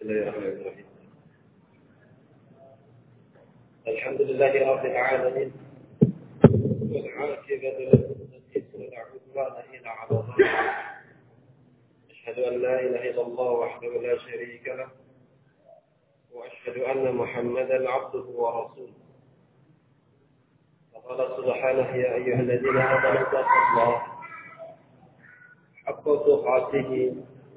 بسم الله الرحمن الرحيم. الحمد لله رب العالمين. والعاقبة للمتقين ولا عدوان إلا على الظالمين أشهد أن لا إله إلا الله وحده لا شريك له. وأشهد أن محمدا عبده ورسوله. وقال سبحانه يا أيها الذين آمنوا اتقوا الله حق تقاته.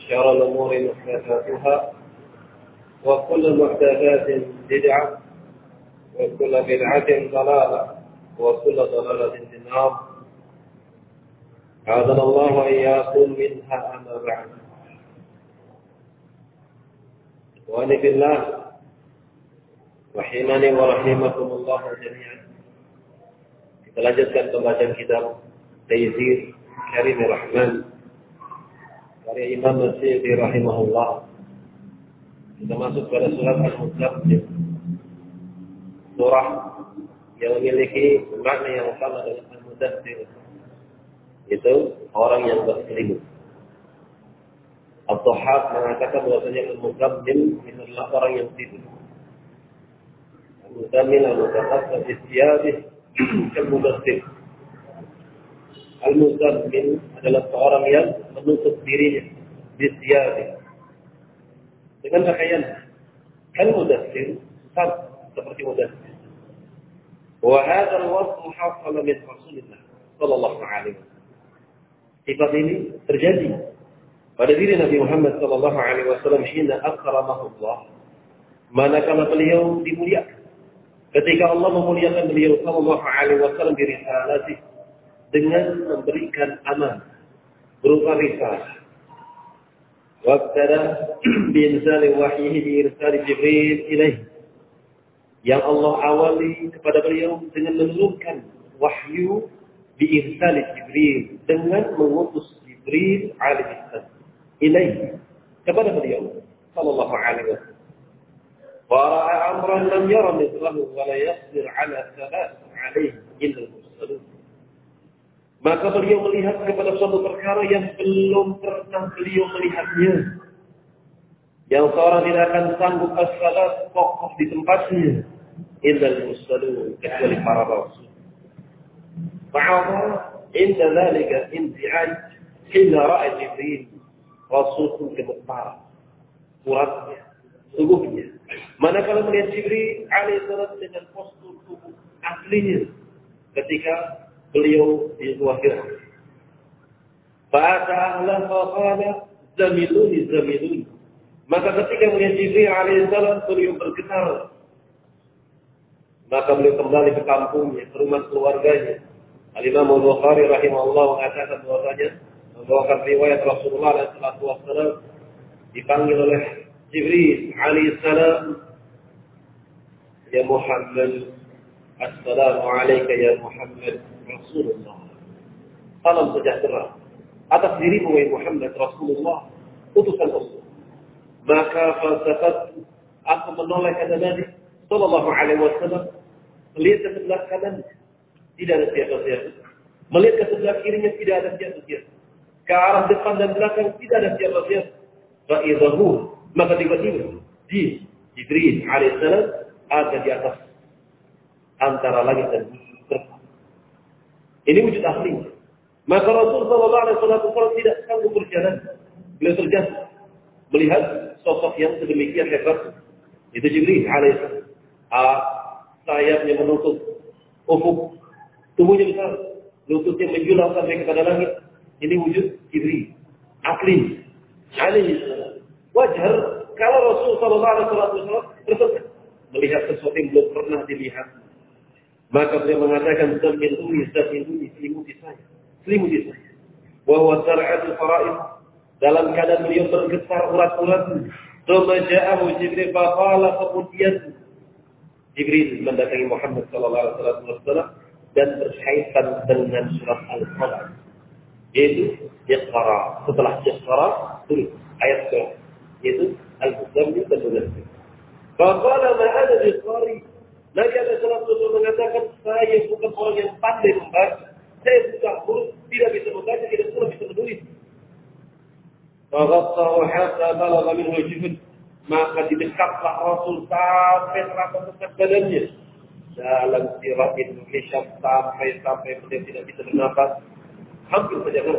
وشر الأمور محدثاتها وكل محدثات بدعة وكل بدعة ضلالة وكل ضلالة في النار. أعاذنا الله وإياكم منها أما بعد. إخواني بالله رحمني ورحمكم الله جميعا. Kita lanjutkan pembacaan kitab Taizir Karim Rahman. Karya Imam Nasyidi rahimahullah. Kita masuk pada surat Al-Muzammil surah yang memiliki makna yang sama dengan Al-Mudathir itu orang yang berselimut Al-Tuhab mengatakan bahwasanya Al-Muzammil itu adalah orang yang tidur. Al-Muzammil Al-Mutakhasas Istiyabih Al-Mudathir Al-Muzammil adalah seorang yang menutup dirinya Istiyabih dengan pakaian Al-Mudathir sama seperti وهذا الوصف حصل من رسول الله صلى الله عليه وسلم Sifat ini terjadi pada diri Nabi Muhammad sallallahu alaihi wasallam hina akramahu Allah. Manakala beliau dimuliakan. Ketika Allah memuliakan beliau sallallahu alaihi wasallam di risalatih dengan memberikan aman berupa risalah. Wabtada biinzali wahyihi biirsali Jibril ilaih. Yang Allah awali kepada beliau dengan menurunkan wahyu biirsal Jibril dengan mengutus Jibril alaihi salam ilaih kepada beliau sallallahu alaihi wasallam. Lam yara mithlahu wa la yaqdir ala thabat alaihi illa al-mursalun. Maka beliau melihat kepada suatu perkara yang belum pernah beliau melihatnya. Yang seorang tidak akan sanggup as-salat kokoh di tempatnya. indah musallun kecuali para rasul. Maka indah dhalika inzi'aj hina ra'a Jibril rasul pun gemetar suratnya, tubuhnya. Manakala melihat Jibril alaihissalam dengan postur tubuh aslinya ketika beliau di luar Fir'aun Fa'ata ahla faqala zamiluni zamiluni. Maka ketika melihat Jibril alaihissalam beliau bergetar. Maka beliau kembali ke kampungnya ke rumah keluarganya. Al-Imam Al-Bukhari rahimahullah mengatakan bahwasanya membawakan riwayat Rasulullah SAW dipanggil oleh Jibril alaihissalam Ya Muhammad Assalamu ya Muhammad Rasulullah Salam sejahtera atas dirimu ya Muhammad Rasulullah utusan Allah maka falsafat aku menoleh kata Nabi Sallallahu alaihi wasallam melihat ke sebelah kanan tidak ada siapa-siapa. Melihat ke sebelah kirinya tidak ada siapa-siapa. Ke arah depan dan belakang tidak ada siapa-siapa. Fa'idahu. Maka tiba-tiba di Jibril alaihissalam ada di atas antara langit dan bumi. Ini wujud asli. Maka Rasul Sallallahu Alaihi Wasallam tidak sanggup berjalan. Beliau terjatuh melihat sosok yang sedemikian hebat Itu Jibril alaihissalam. Ah, sayapnya menutup ufuk. Tubuhnya besar. Lututnya menjulang sampai kepada langit. Ini wujud Jibril. Asli. Alaihissalam. Wajar kalau Rasul Sallallahu Alaihi Wasallam melihat sesuatu yang belum pernah dilihat. Maka beliau mengatakan, Terlindungi, terlindungi, selimuti saya. Selimuti saya. Wahwa sar'atul fara'id. Dalam keadaan beliau bergetar urat-urat. Thumma ja'ahu Jibril faqala kemudian Jibril mendatangi Muhammad sallallahu alaihi wasallam dan berkaitan dengan surat Al-Qalam. Yaitu Iqra. Setelah Iqra, tulis ayat ke yaitu Al-Muzammil dan Munazzil. Faqala ma ana biqari. Salah satu mengatakan saya bukan orang yang pandai membaca. Saya bukan huruf, tidak bisa membaca, tidak pula bisa menulis. Hatta. Maka didekatlah Rasul sampai terasa dekat badannya. Dalam sirat Indonesia sampai-sampai beliau tidak bisa bernafas. Hampir saja kan.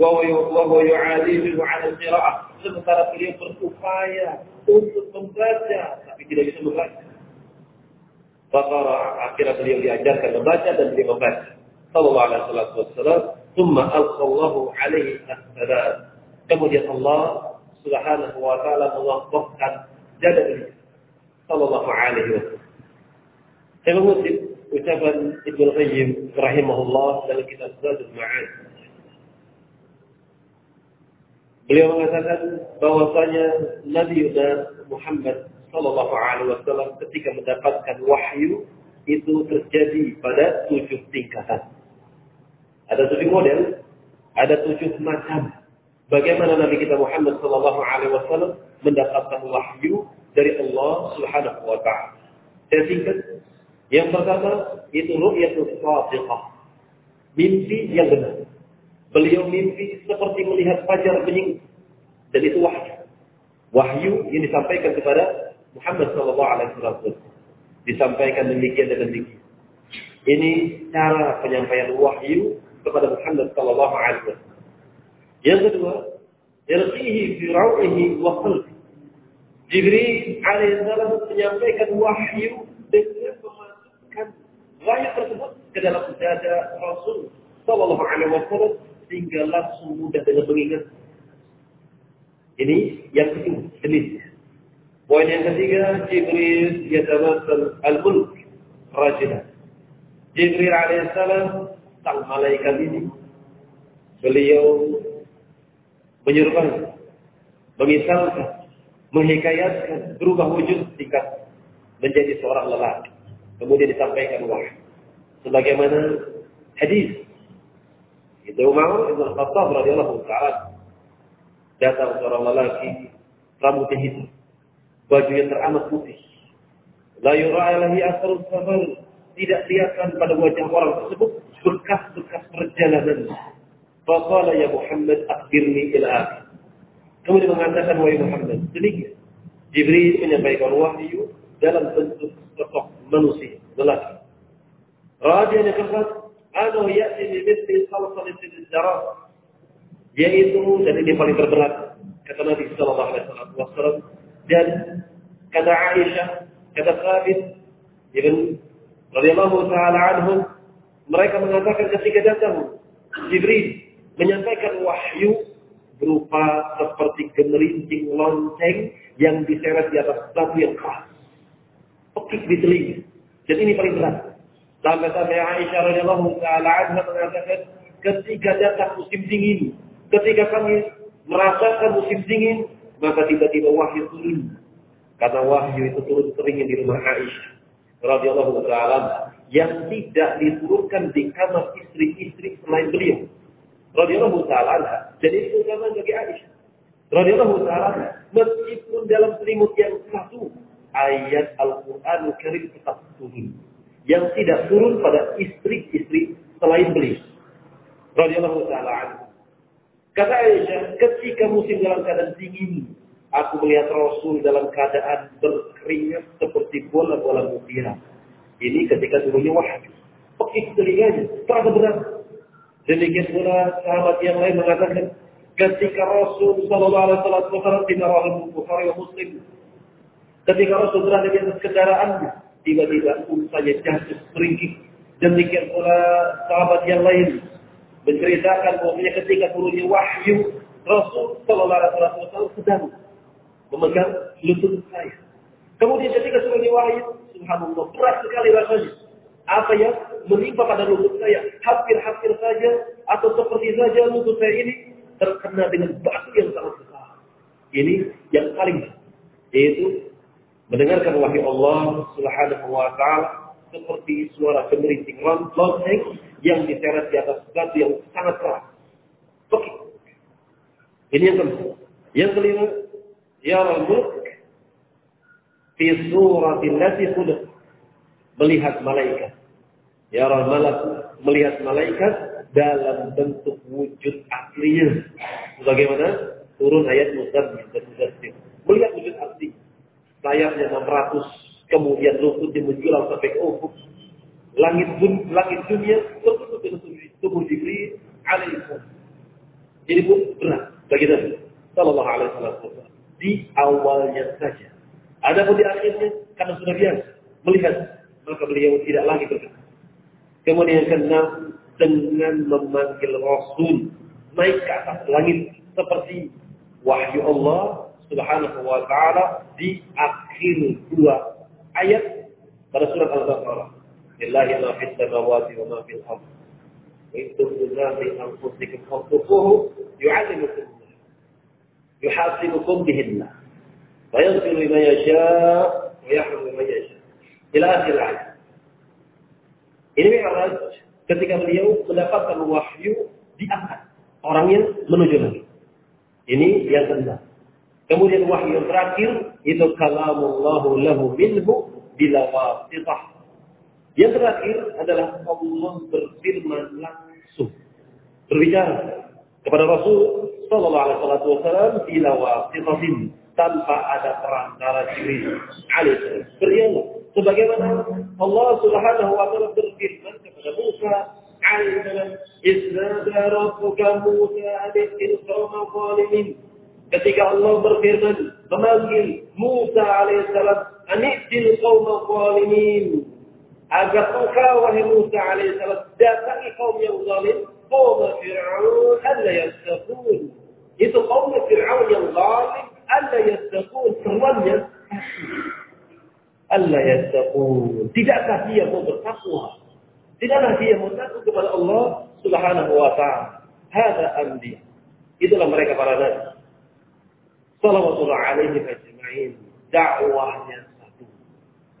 Wa yu'alihi ala qira'ah. Sementara beliau berupaya untuk membaca, tapi tidak bisa membaca. Fakara akhirnya beliau diajarkan membaca dan beliau membaca. Sallallahu alaihi wasallam. Thumma alqallahu alaihi assalam. Kemudian Allah subhanahu wa ta'ala mewakafkan dada beliau. Sallallahu alaihi wasallam. Saya mengutip ucapan Ibnu Qayyim rahimahullah dalam kitab Zadul Ma'ad. Beliau mengatakan bahwasanya Nabi Muhammad Sallallahu Alaihi Wasallam ketika mendapatkan wahyu itu terjadi pada tujuh tingkatan. Ada tujuh model, ada tujuh macam. Bagaimana Nabi kita Muhammad Sallallahu Alaihi Wasallam mendapatkan wahyu dari Allah Subhanahu Wa Taala. Saya singkat. Yang pertama itu ru'yatul sadiqah. Mimpi yang benar. Beliau mimpi seperti melihat fajar menyinggung. Dan itu wahyu. Wahyu yang disampaikan kepada Muhammad Sallallahu Alaihi Wasallam. Disampaikan demikian dan demikian. Ini cara penyampaian wahyu kepada Muhammad Sallallahu Alaihi Wasallam. Yang kedua, yarqihi fi wa qalbi. Jibril alaihissalam menyampaikan wahyu dengan memasukkan wahyu tersebut ke dalam dada Rasul Sallallahu Alaihi Wasallam sehingga langsung mudah dengan mengingat. Ini yang kedua jenisnya. Poin yang ketiga, Jibril yatamassal al-mulk rajilah. Jibril alaihissalam sang malaikat ini beliau menyerupai, mengisalkan, menghikayatkan, berubah wujud tingkat menjadi seorang lelaki. Kemudian disampaikan wahyu. Sebagaimana hadis itu Umar Ibn Khattab radhiyallahu taala datang seorang lelaki rambutnya hitam, bajunya teramat putih. La yura alaihi asrul safar, tidak kelihatan pada wajah orang tersebut bekas-bekas perjalanan. Faqala ya Muhammad akhirni ila akhir. Kemudian mengatakan wahai Muhammad, demikian. Jibril menyampaikan wahyu dalam bentuk sosok manusia, lelaki. Raja yang keempat, Anu ya'ti bi mithli salsalin darah. Yaitu dan ini paling terberat kata Nabi wasallam dan kata Aisyah, kata Thabit ibn radhiyallahu taala anhum mereka mengatakan ketika datang Jibril menyampaikan wahyu berupa seperti gemerincing lonceng yang diseret di atas batu yang keras. Pekik di telinga. Dan ini paling berat. Sampai-sampai Aisyah radhiyallahu taala anha mengatakan ketika datang musim dingin, ketika kami merasakan musim dingin, maka tiba-tiba wahyu turun. Karena wahyu itu turun teringin di rumah Aisyah radhiyallahu taala yang tidak diturunkan di kamar istri-istri selain beliau. Radhiyallahu taala Jadi itu sama bagi Aisyah. Radhiyallahu taala meskipun dalam selimut yang satu ayat Al-Qur'an Karim tetap turun yang tidak turun pada istri-istri selain beliau. Radhiyallahu taala. Kata Aisyah, ketika musim dalam keadaan dingin, aku melihat Rasul dalam keadaan berkeringat seperti bola-bola mutiara. Ini ketika turunnya wahyu. Pekik telinganya, terasa berat. Demikian pula sahabat yang lain mengatakan, ketika Rasul Sallallahu Alaihi Wasallam tidak Bukhari wa Muslim Ketika Rasul berada di atas kendaraannya, tiba-tiba pun saja jatuh meringkik. Demikian pula sahabat yang lain menceritakan bahwasanya ketika turunnya wahyu Rasul Shallallahu Alaihi Wasallam sedang memegang lutut saya. Kemudian ketika turunnya wahyu, Subhanallah berat sekali rasanya. Apa yang menimpa pada lutut saya hampir-hampir saja atau seperti saja lutut saya ini terkena dengan batu yang sangat besar. Ini yang paling yaitu mendengarkan wahyu Allah Subhanahu wa taala seperti suara gemerincing lonceng yang diseret di atas batu yang sangat keras. Oke. Ini yang kedua. Yang kelima, ya mulk fi suratil lati khuliq. Melihat malaikat. Ya malak melihat malaikat dalam bentuk wujud aslinya. Bagaimana? Turun ayat muzammil dan. Melihat wujud asli. Sayapnya 600, kemudian lututnya menjulang sampai ke ufuk langit pun langit dunia tertutup dengan tubuh Jibril alaihissalam. Jadi pun berat bagi Nabi Sallallahu Alaihi Wasallam di awalnya saja. Ada pun di akhirnya karena sudah biasa melihat maka beliau tidak lagi berkata. Kemudian keenam dengan memanggil Rasul naik ke atas langit seperti wahyu Allah Subhanahu wa taala di akhir dua ayat pada surat Al-Baqarah. لله ما في السماوات وما في الأرض وإن تبدوا ما في أنفسكم أو تخفوه يعلمكم الله يحاسبكم به الله ويغفر لمن يشاء ويحفظ لمن يشاء إلى آخر الآية Ini Mi'raj ketika beliau mendapatkan wahyu diangkat orangnya menuju langit. Ini yang kedua. Kemudian wahyu yang terakhir itu kalamullahu lahu minhu bila wasitah yang terakhir adalah Allah berfirman langsung. Berbicara kepada Rasul Sallallahu Alaihi Wasallam bila wasitatin tanpa ada perantara Jibril alaihissalam. Berialah sebagaimana Allah Subhanahu wa taala berfirman kepada Musa. Ketika Allah berfirman memanggil Musa alaihissalam, "Anitil qawma zalimin." Agar engkau wahai Musa alaihissalam datangi kaum yang zalim, kaum Fir'aun alla yattaqun. Itu kaum Fir'aun yang zalim alla yattaqun. Seruannya alla yattaqun. Tidakkah dia mau bertakwa? Tidaklah dia mau takut kepada Allah Subhanahu wa taala. Hada amdi. Itulah mereka para nabi. Sallallahu alaihi ajma'in. Dakwahnya satu.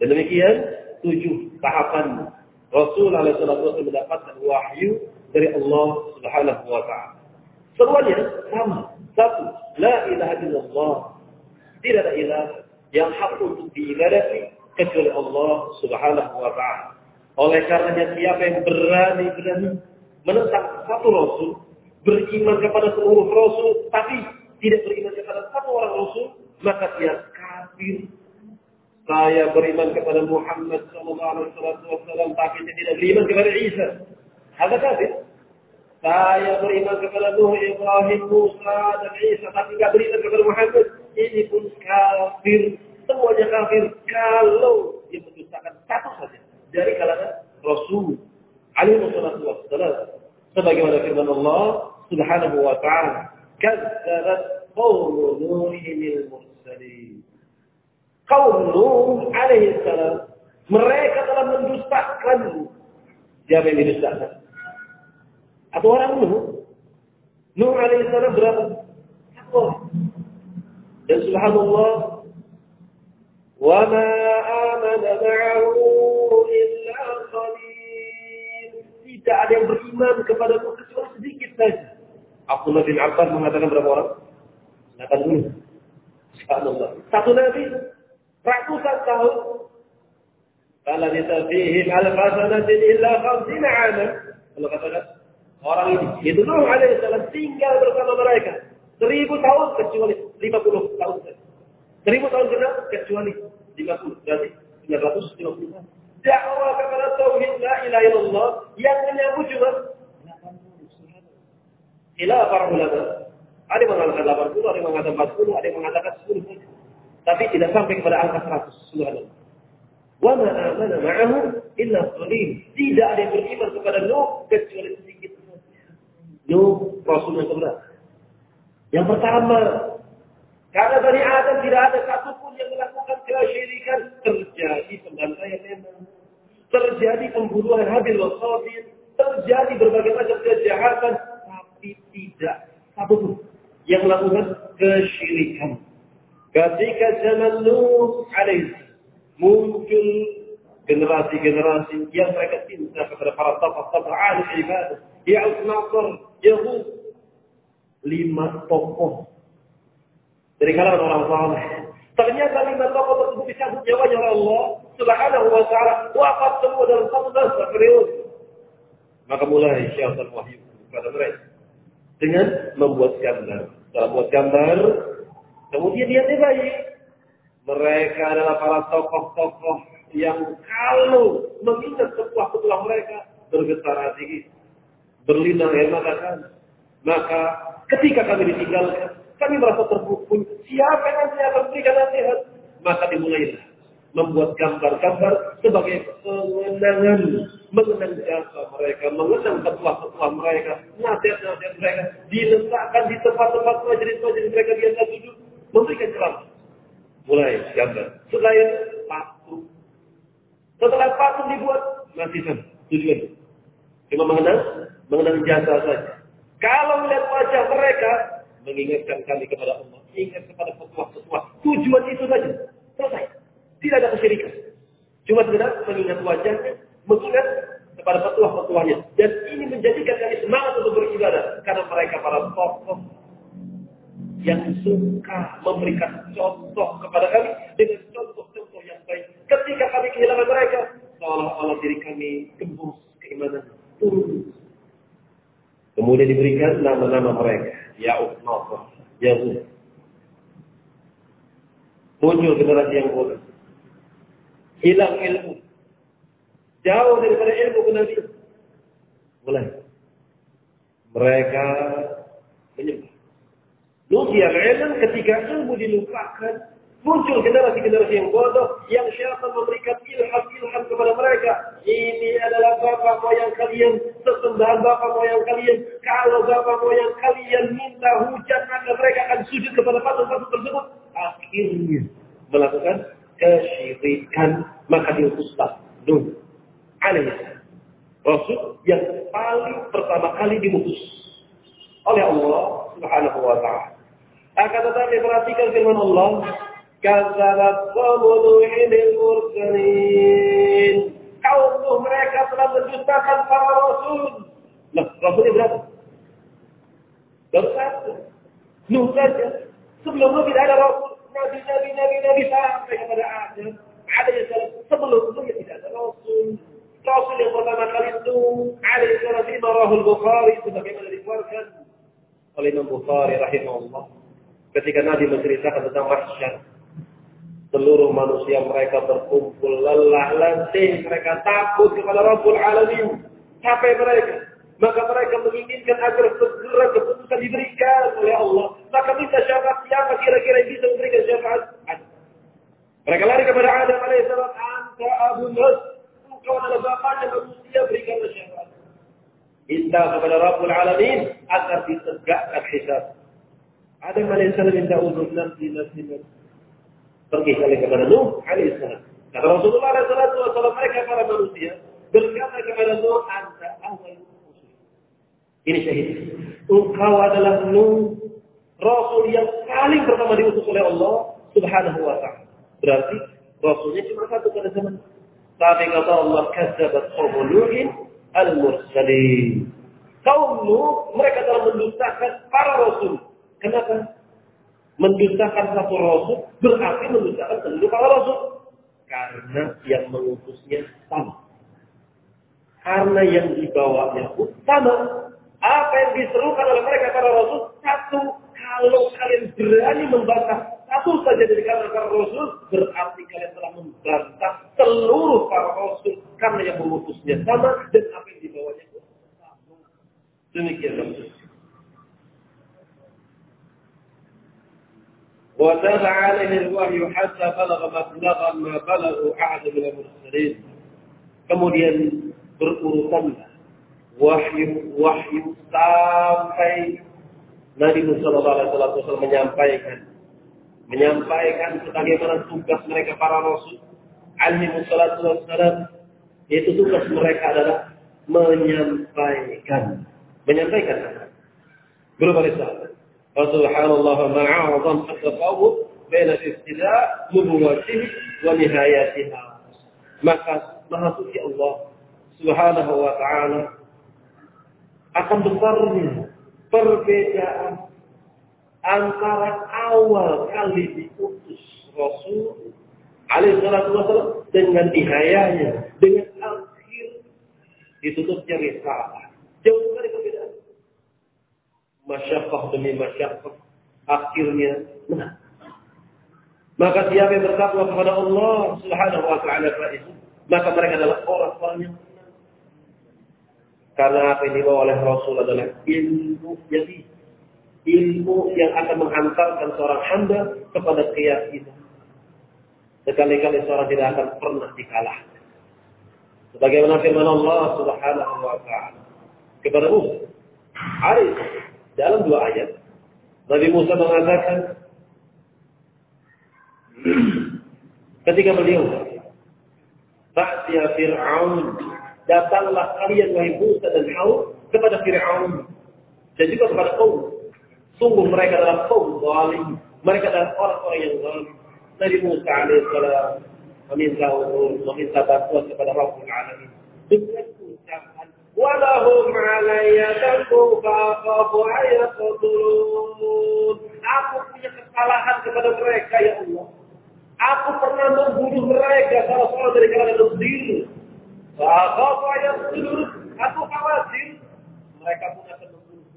Dan demikian tujuh tahapan Rasul alaihi mendapatkan wahyu dari Allah Subhanahu wa taala. Semuanya sama. Satu, la ilaha illallah. Tidak ada ilah yang hak untuk diibadati kecuali Allah Subhanahu wa taala. Oleh karenanya siapa yang berani-berani menentang satu rasul, beriman kepada seluruh rasul, tapi tidak beriman kepada satu orang rasul, maka dia kafir saya beriman kepada Muhammad sallallahu alaihi wasallam tapi saya tidak beriman kepada Isa. Ada kafir. Saya beriman kepada Nuh, Ibrahim, Musa dan Isa tapi tidak beriman kepada Muhammad. Ini pun kafir. Semuanya kafir kalau dia mendustakan satu saja dari kalangan Rasul alaihi wasallam. Sebagaimana firman Allah Subhanahu wa taala, "Kadzabat qaum Nuhin al-mursalin." Kaum Nuh alaihi salam mereka telah mendustakan siapa yang didustakan? Atau orang Nuh? Nuh alaihi salam berapa? Satu dan subhanallah wa ma amana ma'ahu illa qalil. Tidak ada yang beriman kepada Nuh kecuali sedikit saja. Abdullah bin Abbas mengatakan berapa orang? 80. Subhanallah. Satu nabi ratusan tahun. Kalau ditafihim al-fasanatin illa khamsina aman. Kalau katakan orang ini, itu Nuh alaihissalam tinggal bersama mereka. Seribu tahun kecuali lima puluh tahun. Seribu tahun kenal kecuali lima puluh. Berarti sembilan ratus lima puluh tahun. Dakwah kepada tauhid la ilaha illallah yang menyambut cuma 80. Ila para ulama. Ada yang mengatakan 80, ada yang mengatakan 40, ada yang mengatakan 10 saja. Tapi tidak sampai kepada angka 100. Subhanallah. Wa ma amana ma'ahu illa qalil. Tidak ada yang beriman kepada Nuh kecuali sedikit saja. Nuh Rasul yang keberapa? Yang pertama, karena Bani Adam tidak ada satupun yang melakukan kesyirikan terjadi pembantaian memang. Terjadi pembunuhan Habil wa Qabil. Terjadi berbagai macam kejahatan. Tapi tidak satupun yang melakukan kesyirikan. Ketika zaman Nuh alaih muncul generasi-generasi yang mereka cinta kepada para tokoh-tokoh ahli ibadah. Ya'ud Nasr, Yahud. Lima tokoh dari kalangan orang saleh. Ternyata lima tokoh tersebut dicabut nyawanya oleh Allah Subhanahu wa taala wafat semua dalam satu masa periode. Maka mulai syaitan wahyu kepada mereka dengan membuat gambar. Setelah membuat gambar, kemudian dia baik. Mereka adalah para tokoh-tokoh yang kalau mengingat sebuah-sebuah mereka bergetar hati berlinang air mata Maka ketika kami ditinggalkan, kami merasa terpukul. Siapa yang nanti akan berikan nasihat? Maka dimulailah membuat gambar-gambar sebagai pengenangan, mengenang jasa mereka, mengenang ketua-ketua mereka, nasihat-nasihat mereka, diletakkan di tempat-tempat majelis-majelis mereka di atas duduk, memberikan ceramah. Mulai gambar. Setelah itu, patung. Setelah patung dibuat, masih sama tujuan. Cuma mengenang, mengenang jasa saja. Kalau melihat wajah mereka, mengingatkan kami kepada Allah, ingat kepada petuah-petuah. Tujuan itu saja. Selesai. Tidak ada kesyirikan. Cuma sekedar mengingat wajahnya, mengingat kepada petuah-petuahnya. Dan ini menjadikan kami semangat untuk beribadah. Karena mereka para tokoh yang suka memberikan contoh kepada kami dengan contoh-contoh yang baik. Ketika kami kehilangan mereka, seolah-olah diri kami gembus keimanan turun. Kemudian diberikan nama-nama mereka. Ya'ud Nasr, Yahud. Muncul generasi yang bodoh. Hilang ilmu. Jauh daripada ilmu kenabian. Mulai. Mereka menyembah. Nusia ilmu ketika ilmu dilupakan, Muncul generasi-generasi yang bodoh yang syaitan memberikan ilham-ilham kepada mereka. Ini adalah bapak moyang kalian, sesembahan bapak moyang kalian. Kalau bapak moyang kalian minta hujan, maka mereka akan sujud kepada patung-patung tersebut. Akhirnya melakukan kesyirikan. Maka diutuslah Nuh alaihissalam. Rasul yang paling pertama kali dimutus oleh Allah Subhanahu wa taala. Akan tetapi perhatikan firman Allah, كذبت قوم نوح kaum Nuh mereka telah mendustakan para rasul. Lah, rasulnya berapa? Baru satu. Nuh saja. Sebelum Nuh tidak ada rasul. Nabi, Nabi, Nabi, Nabi sampai kepada Adam. Ada yang salah. Sebelum Nuh ya tidak ada rasul. Rasul yang pertama kali itu salah di Marahul Bukhari sebagaimana dikeluarkan oleh Imam Bukhari rahimahullah. Ketika Nabi menceritakan tentang mahsyar seluruh manusia mereka berkumpul lelah letih mereka takut kepada Rabbul Alamin. Capek mereka. Maka mereka menginginkan agar segera keputusan diberikan oleh Allah. Maka minta syafaat. Siapa kira-kira yang bisa memberikan syafaat? Mereka lari kepada Adam alaihissalam. Anta Abu Nas engkau adalah bapaknya manusia berikanlah syafaat. Minta kepada Rabbul Alamin agar ditegakkan hisab Adam alaihissalam minta uzur nafsi nafsi nafsi pergi kali kepada Nuh alaihissalam. Kata Rasulullah alaihissalam mereka para manusia berkata kepada Nuh anta awal Ini syahid. Engkau adalah Nuh Rasul yang paling pertama diutus oleh Allah Subhanahu wa taala. Berarti Rasulnya cuma satu pada zaman. Tapi kata Allah kazzabat qaum Nuhin al-mursalin. Kaum Nuh mereka telah mendustakan para rasul. Kenapa? mendustakan satu rasul berarti mendustakan seluruh para rasul. Karena yang mengutusnya sama. Karena yang dibawanya pun sama. Apa yang diserukan oleh mereka para rasul satu. Kalau kalian berani membantah satu saja dari kalangan para rasul, berarti kalian telah membantah seluruh para rasul karena yang mengutusnya sama dan apa yang dibawanya pun sama. Demikian. وتاب عليه الوحي حتى بلغ مبلغا ما بلغ أحد من المرسلين kemudian berurutan wahyu wahyu sampai Nabi Muhammad SAW menyampaikan menyampaikan sebagaimana tugas mereka para rasul alaihi wassalam yaitu tugas mereka adalah menyampaikan menyampaikan belum risalah فسبحان الله ما أعظم التفاوت بين ابتداء نبوته ونهايتها maka maha suci Allah subhanahu wa ta'ala akan besarnya perbedaan antara awal kali diutus Rasul alaihi salatu wasallam dengan nihayanya dengan akhir ditutupnya risalah jauh sekali perbedaan masyakkah demi masyakkah akhirnya menang. Maka siapa yang bertakwa kepada Allah Subhanahu wa taala itu, maka mereka adalah orang-orang yang menang. Karena apa yang dibawa oleh Rasul adalah ilmu jadi ilmu yang akan menghantarkan seorang hamba kepada keyakinan. Sekali-kali seorang tidak akan pernah dikalahkan. Sebagaimana firman Allah Subhanahu wa taala kepada Musa, "Arif dalam dua ayat, Nabi Musa mengatakan, ketika beliau Fa'tiya Fir'aun Datanglah kalian wahai Musa dan Harun kepada Fir'aun dan juga kepada kaum. Sungguh mereka adalah kaum zalim. Mereka adalah orang-orang yang zalim. Nabi Musa alaihissalam meminta untuk meminta bantuan kepada Rabbul Alamin. Walahum alaiya dhanbu fa'akafu turun. Aku punya kesalahan kepada mereka ya Allah. Aku pernah membunuh mereka salah salah dari kalangan muslim. Fa'akafu turun. Aku khawatir mereka pun akan membunuh.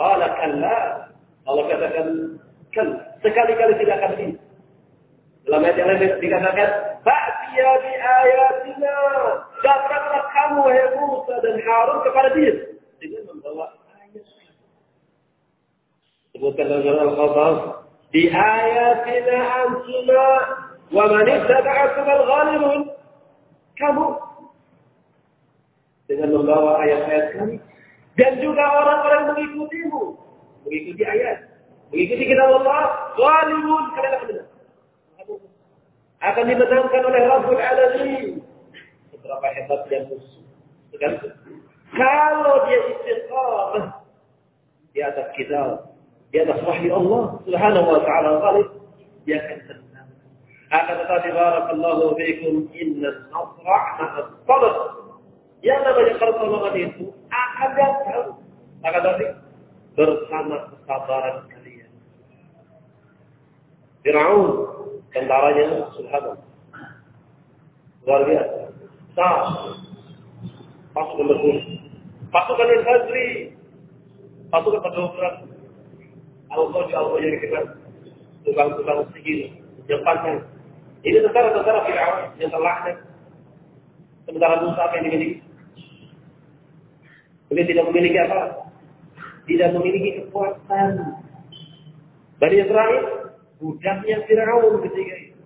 Allah kalla. Allah katakan kalla. Sekali-kali tidak akan ini. Dalam ayat yang lain dikatakan Fa'tiya bi ayatina. Datanglah kamu, wahai Musa dan Harun kepada dia. Dengan membawa ayat. Sebutkan dalam Al-Qasas. Di ayatina antuna wa man ittaba'akum al-ghalibun. Kamu dengan membawa ayat-ayat kami dan juga orang-orang mengikutimu, mengikuti ayat, mengikuti kitab Allah, ghalibun kalian akan benar akan dimenangkan oleh Rabbul Alamin. Seberapa hebatnya musuh. Sekarang, kalau dia istiqamah di atas kitab, di atas wahyu Allah Subhanahu wa taala ghalib, dia akan tenang. Akan tetapi barakallahu fiikum inna nasra ma'as sabr. Yang namanya pertolongan itu akan datang. Akan tetapi bersama kesabaran kalian. Fir'aun tentaranya subhanallah. Luar biasa. Nah, pasukan berkumpul. Pasukan infanteri. Pasukan kedokteran. Al-Qawji Al-Qawji yang kita tukang-tukang sihir. Yang panjang. Ini tentara-tentara Fir'aun yang terlaknat. Sementara Musa apa yang dimiliki? Beliau tidak memiliki apa? Tidak memiliki kekuatan. Dari Israel, budaknya Fir'aun ketika itu.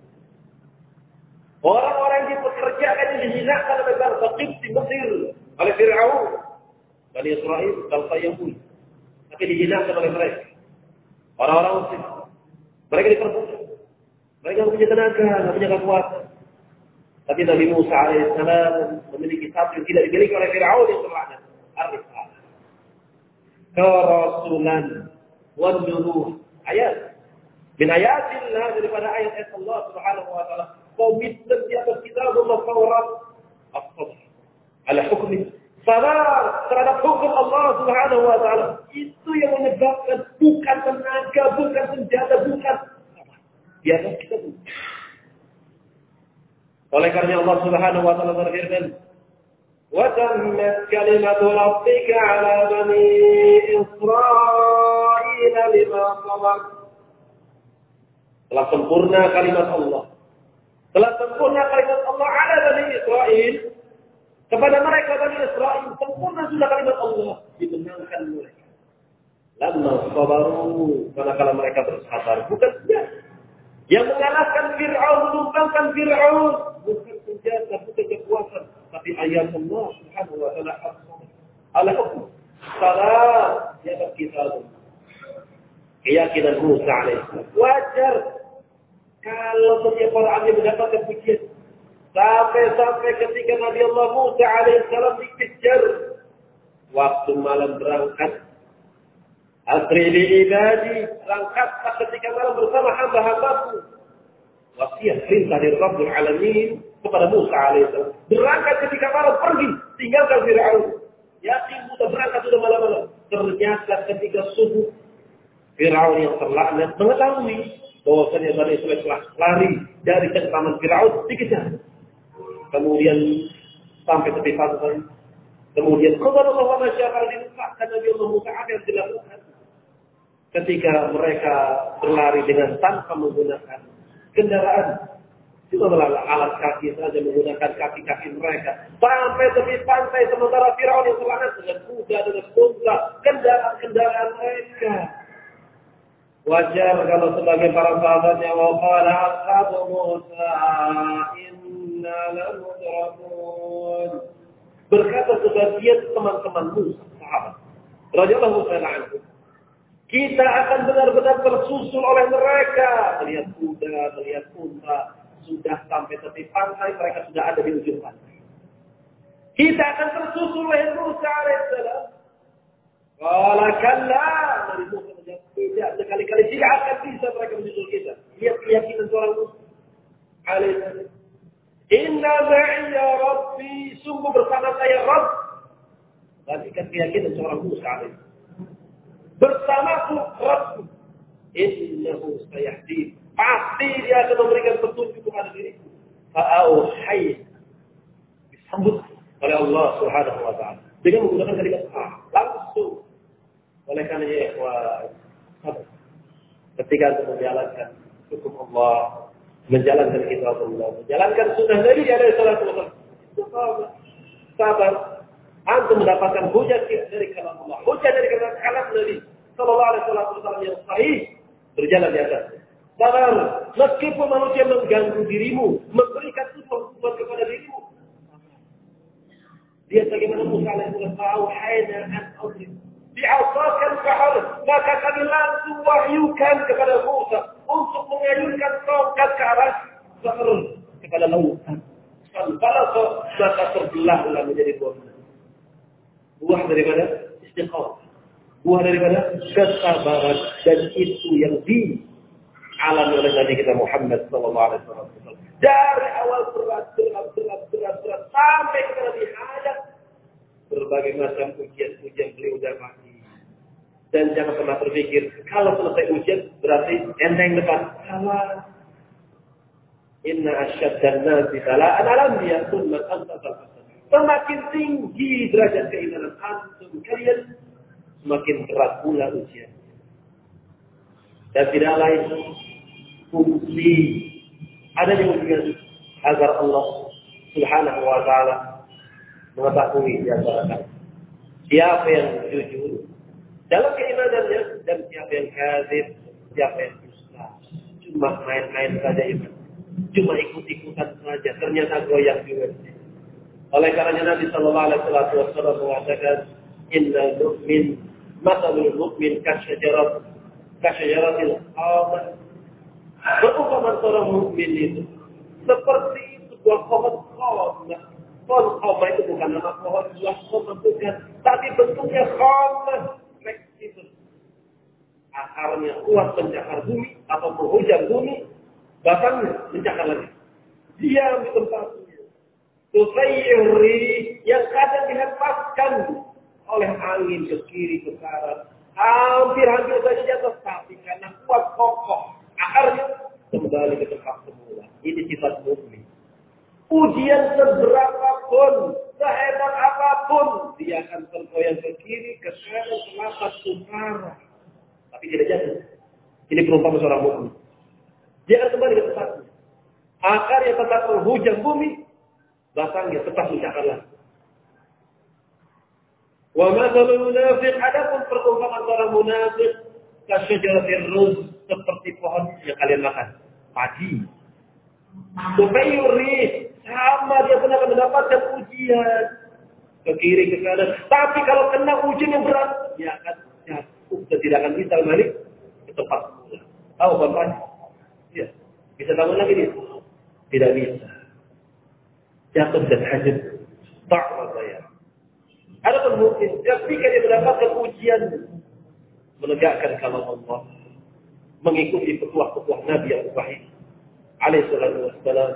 Orang-orang yang dipekerjakan yang dihinakan oleh bangsa Qibti Mesir oleh Fir'aun. Bani Israel, bangsa Yahudi. Tapi dihinakan oleh mereka. Orang-orang Mesir. Mereka diperbudak. Mereka punya tenaga, tidak punya kekuatan. Tapi Nabi Musa alaihissalam memiliki satu yang tidak dimiliki oleh Fir'aun yang terlaknat. Ar-Risalah. Kerasulan. Wan-Nubuh. Ayat. Min ayatillah daripada ayat-ayat Allah Subhanahu wa taala. Komitmen di atas kitab Allah Taurat. As-sabr. Ala hukmi sabar terhadap hukum Allah Subhanahu wa taala. Itu yang menyebabkan bukan tenaga, bukan senjata, bukan di atas kita Oleh karena Allah Subhanahu wa taala berfirman, وتمت كلمة ربك على بني إسرائيل لما صبروا telah sempurna kalimat Allah. Telah sempurna kalimat Allah ala Bani Israel. Kepada mereka Bani Israel. Sempurna sudah kalimat Allah. Dimenangkan mereka. Lama sabaru, kalau mereka bersabar. Bukan senjata. Yang mengalahkan Fir'aun, menumpangkan Fir'aun. Bukan senjata, bukan kekuatan. Tapi ayat Allah subhanahu wa ta'ala ala hukum. Salah, ya kita keyakinan Musa alaihissalam. Wajar kalau setiap orang yang mendapatkan pujian. Sampai-sampai ketika Nabi Allah Musa alaihissalam dikejar. Waktu malam berangkat. Asri li ibadi. Berangkatlah ketika malam bersama hamba-hambaku. Wasiat perintah dari Rabbul Alamin kepada Musa alaihissalam. Berangkat ketika malam pergi. Tinggalkan Fir'aun. Yakin Musa berangkat sudah malam-malam. Ternyata ketika subuh Fir'aun yang terlaknat mengetahui bahwasanya Bani Israel telah lari dari cengkraman Fir'aun dikejar. Kemudian sampai tepi pantai. Kemudian kepada Allah masyarakat dilupakan Nabi Allah Musa apa yang dilakukan. Ketika mereka berlari dengan tanpa menggunakan kendaraan. Cuma melalui alat kaki saja menggunakan kaki-kaki mereka. Sampai tepi pantai sementara Fir'aun yang terlaknat dengan kuda, dengan unta, kendaraan-kendaraan mereka. Wajar kalau sebagai para sahabatnya waqala ashabu Musa inna lamudrakun. Berkata sebagian teman-teman Musa, sahabat. Radhiyallahu ta'ala anhu. Kita akan benar-benar tersusul oleh mereka. Melihat kuda, melihat unta. Sudah sampai tepi pantai, mereka sudah ada di ujung pantai. Kita akan tersusul oleh Musa alaihissalam. Kala kalla. Nabi Musa tidak. Sekali-kali tidak akan bisa mereka menyusul kita. Lihat keyakinan seorang Musa. Alaihissalam. Inna ma'iya Rabbi. Sungguh bersama saya Rabb. Perhatikan keyakinan seorang Musa alaihissalam. Bersamaku Rabb. Innahu sayahdi. Pasti dia akan memberikan petunjuk kepada diriku. Fa'auhayna. Disambut oleh Allah subhanahu wa ta'ala. Dengan menggunakan kalimat ah. Langsung oleh karena ya, ketika untuk menjalankan hukum Allah, menjalankan kitab Allah, menjalankan sunnah Nabi alaihi salatu wasallam. Sabar. Antum mendapatkan hujah dari kalam Allah, hujah dari kalam Nabi sallallahu alaihi wasallam yang sahih berjalan di atas. Sabar, meskipun manusia mengganggu dirimu, memberikan hukuman kepada dirimu. Dia bagaimana Musa alaihi salam, "Auhayna an diasalkan bahar maka kami langsung wahyukan kepada Musa untuk mengayunkan tongkat ke arah Zahrun kepada lautan. Kalau maka terbelahlah menjadi dua Buah daripada istiqamah. Buah daripada kesabaran dan itu yang di alam oleh Nabi kita Muhammad sallallahu alaihi wasallam. Dari awal berat, berat, berat, berat, berat sampai kepada Hayat berbagai macam ujian-ujian beliau dapat dan jangan pernah berpikir, kalau selesai ujian, berarti enteng depan. Salah. Inna asyad dan nabi salah. Analam dia sunat antasal Semakin tinggi derajat keimanan antum kalian, semakin berat pula ujian. Dan tidak lain fungsi adanya ujian agar Allah Subhanahu wa taala mengetahui di antara siapa yang jujur dalam keimanannya dan siapa yang kafir, siapa yang dusta. Cuma main-main saja itu. Cuma ikut-ikutan saja. Ternyata goyang juga. Oleh karenanya Nabi Shallallahu Alaihi Wasallam mengatakan, Inna mu'min, masalul mu'min kasyajarat, kasyajaratil qamah. Berumpamaan seorang mukmin itu seperti sebuah pohon qamah. Pohon qamah itu bukan nama pohon buah qamah bukan, tapi bentuknya qamah fleksibel. Akarnya kuat mencakar bumi atau menghujam bumi, batangnya mencakar lagi. Diam di tempatnya. Tusayyiri yang kadang dihempaskan oleh angin ke kiri ke kanan. Hampir-hampir saja jatuh tapi karena kuat kokoh akarnya kembali ke tempat semula. Ini sifat mukmin. Ujian seberapa pun sehebat apa pun, dia akan tergoyang ke kiri, ke kanan, selatan, utara. Tapi tidak jatuh. Ini perumpamaan seorang mukmin. Dia akan kembali ke tempatnya. Akarnya tetap menghujam bumi, batangnya tetap mencakar lagi. Wa mathalul munafiq adapun perumpamaan orang munafik kasyajaratir ruz seperti pohon yang kalian makan, padi. Tufayyuri sama dia pun akan mendapatkan ujian ke kiri ke kanan. Tapi kalau kena ujian yang berat, dia akan jatuh dan tidak akan bisa kembali ke tempat semula. Tahu bapak? Ya. Bisa bangun lagi dia? Tidak bisa. Jatuh dan hajat. Tak bayar. Ada pun mungkin ketika dia mendapatkan ujian menegakkan kalau Allah, mengikuti petuah-petuah Nabi yang baik, alaihi salatu wassalam,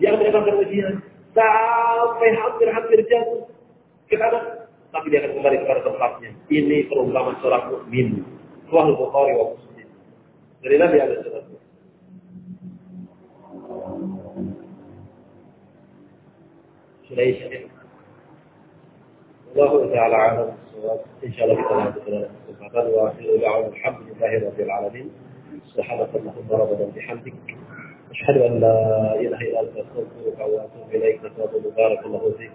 dia mendapatkan ujian sampai hampir-hampir jatuh ke kanan, tapi dia akan kembali kepada tempatnya. Ini perumpamaan seorang mukmin. Sahih Bukhari wa Muslim. Dari Nabi alaihi salatu sudah isi الله تعالى أعلم إن شاء الله تعالى بكرة السبحان وآخر دعوانا الحمد لله رب العالمين سبحانك اللهم ربنا بحمدك أشهد أن لا إله إلا أنت أستغفرك وأتوب إليك وبارك الله فيك